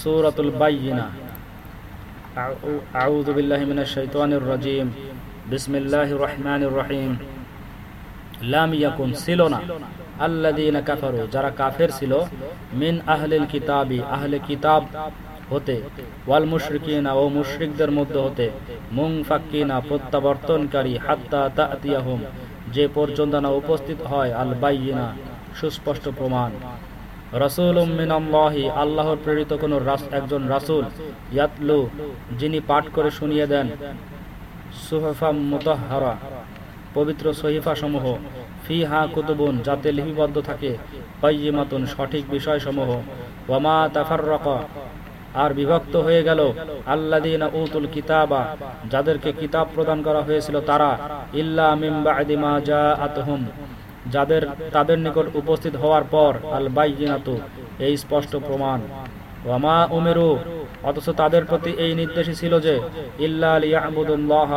সুরাতুল বাইয়িনা আউযু বিল্লাহি মিনাশ শাইতানির রাজিম। বিসমিল্লাহির রহমানির রহিম। লাম ইয়াকুন ছিল না আল্লাযীনা কাফারু, যারা কাফের ছিল, মিন আহলিল কিতাবি, আহলে কিতাব হতে, ওয়াল মুশরিকিনা ও মুশরিকদের মধ্যে হতে মুংফাক্কিনা প্রত্যাবর্তনকারী, হাত্তা তাতিয়াহুম, যে পর্যন্ত না উপস্থিত হয়, আল বাইয়িনা সুস্পষ্ট প্রমাণ। রসুল মিনাল্লাহি, আল্লাহর প্রেরিত কোন একজন রাসূল, ইয়াতলু, যিনি পাঠ করে শুনিয়ে দেন সুহফা মুতাহহারা পবিত্র সহিফা সমূহ ফিহা কুতুবুন, যাতে লিপিবদ্ধ থাকে পাইমাতুন সঠিক বিষয়সমূহ, ওয়ামা তাফাররাকা, আর বিভক্ত হয়ে গেল আল্লাদিনা উতুল কিতাবা, যাদেরকে কিতাব প্রদান করা হয়েছিল তারা, ইল্লা মিম বাদি মা জাআতহুম যাদের তাদের নিকট উপস্থিত হওয়ার পর আল বাইয়িনাতু এই স্পষ্ট প্রমাণ। ওয়ামা উমেরু, অথচ তাদের প্রতি এই নির্দেশই ছিল যে, ইল্লা লিয়াবুদুল্লাহ,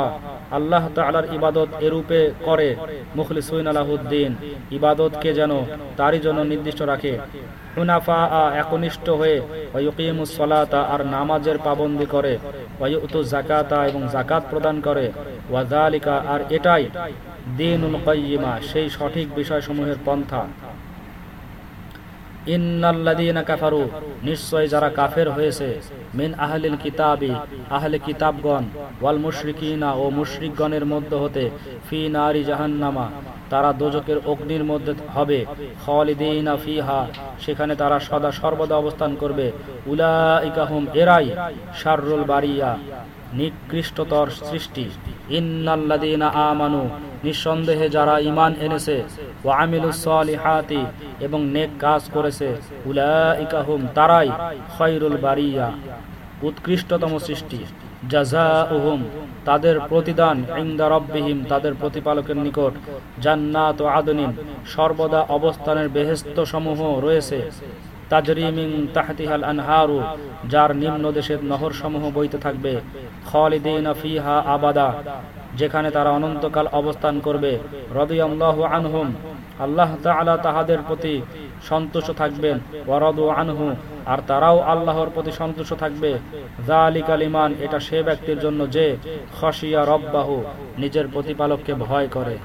আল্লাহ তাআলার ইবাদত এরূপে করে মুখলিসুন আলাহুদ্দিন, ইবাদতকে যেন তারই জন্য নির্দিষ্ট রাখে। হুনাফা একনিষ্ঠ হয়ে, ওয়ুকিমুস আর নামাজের পাবন্দি করে, ওয়ুতু জাকাতা এবং জাকাত প্রদান করে। ওয়াজালিকা আর এটাই দিনুল কাইয়িমা, সেই সঠিক বিষয়সমূহের পন্থা। ইন্নাল্লাযীনা কাফারু, নিশ্চয় যারা কাফের হয়েছে, মিন আহলিল কিতাবি, আহলে কিতাবগণ, ওয়াল মুশরিকিনা ও মুশরিকগণের মধ্যে হতে ফি নারি জাহান্নামা, তারা দোজকের অগ্নির মধ্যে হবে, খালিদিনা ফিহা, সেখানে তারা সদা সর্বদা অবস্থান করবে। উলাইকাহুম এরাই শাররুল বারিয়া। নিকৃষ্টতর সৃষ্টি। আমানু, নিঃসন্দেহে যারা ইমান এনেছে ও আমিলুস সালিহাতি, এবং নেক কাজ করেছে উলাইকাহুম তারাই খৈরুল বারিয়া, উৎকৃষ্টতম সৃষ্টি। জাজাউহুম তাদের প্রতিদান তাদের প্রতিপালকের নিকট জান্নাত ও সর্বদা অবস্থানের বেহেস্ত সমূহ রয়েছে। তাজরিমিং যার নিম্ন দেশের নহর সমূহ বইতে থাকবে। খালিদিন ফিহা আবাদা, যেখানে তারা অনন্তকাল অবস্থান করবে। আনহুম, আল্লাহ তাহাদের প্রতি সন্তুষ্ট থাকবেন। আনহু, আর তারাও আল্লাহর প্রতি সন্তুষ্ট থাকবে। এটা সে ব্যক্তির জন্য যে খসিয়া রব্বাহু, নিজের প্রতিপালককে ভয় করে।